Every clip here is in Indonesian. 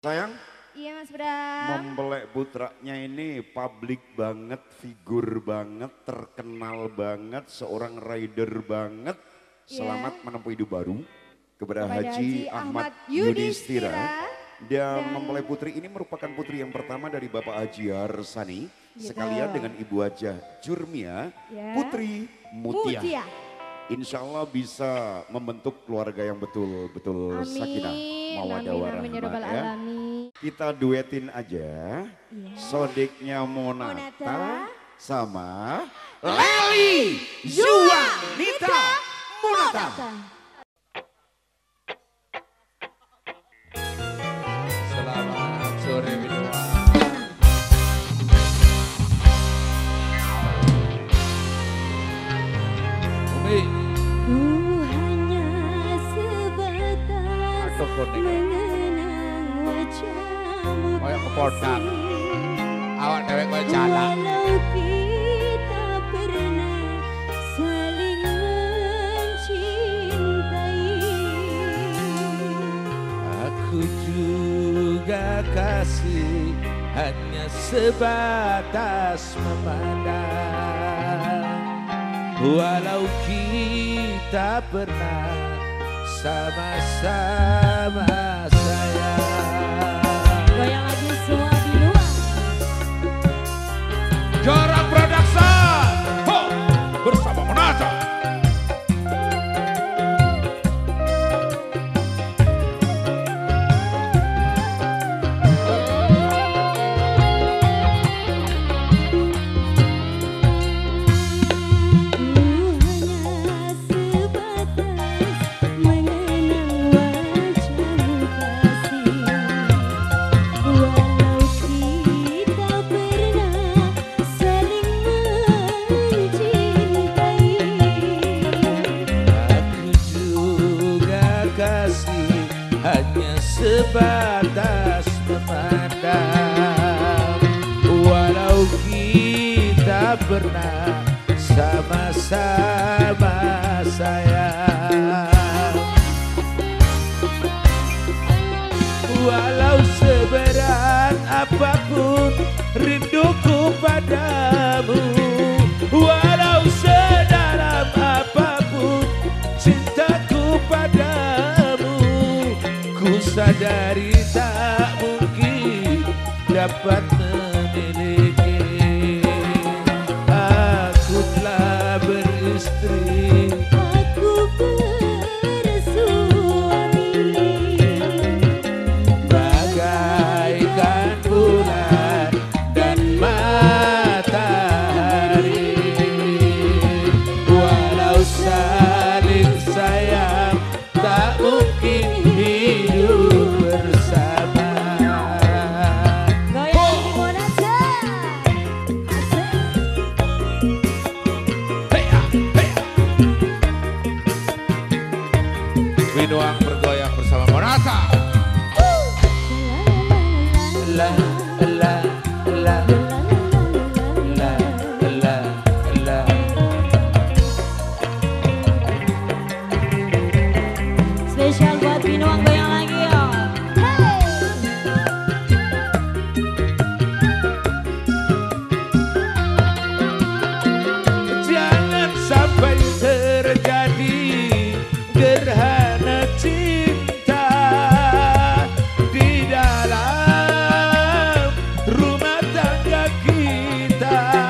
Sayang, Iya Mas Bram. mempelai putranya ini publik banget, figur banget, terkenal banget, seorang rider banget. Iya. Selamat menempuh hidup baru kepada, Kepada Haji, Haji Ahmad Yudhistira. Yudhistira. Dan Dan- mempelai putri ini merupakan putri yang pertama dari Bapak Haji Harsani. Gitu. Sekalian dengan Ibu Haja Jurmia, Ya. Putri Mutia. Mutia. Insya Allah bisa membentuk keluarga yang betul-betul sakinah, mawadah Amin. warahmah. Ya ya. Alamin. Kita duetin aja Iya. sodeknya Monata, Monata. sama Leli Zuanita Monata. Selamat Aduh, kuning. kepodak. awak dewek jalak. Aku juga kasih hanya sebatas memandang Walau kita pernah sama-sama sayang. Goyang semua di luar Jorak memandang Walau kita pernah sama-sama sayang. Walau seberat apa pun rinduku padamu. Walau sedalam apa pun cintaku padamu. Ku sadari tak mungkin dapat kita.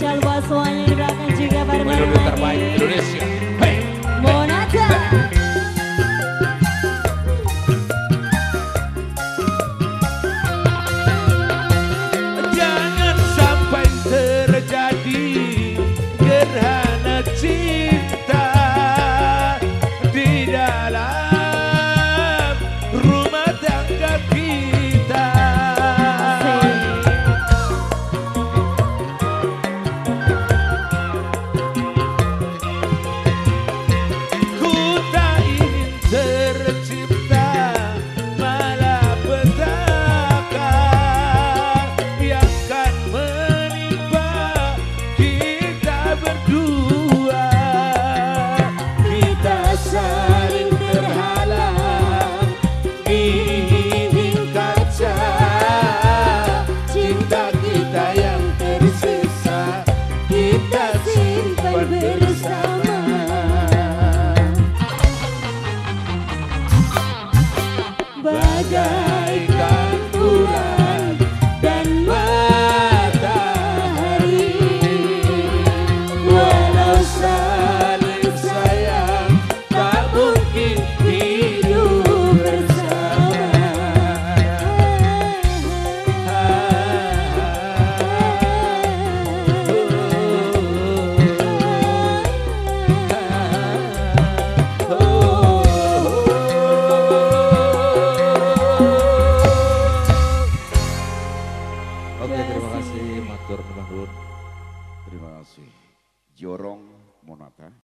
spesial buat semuanya di belakang juga barengan. Menurut terbaik Indonesia. bagai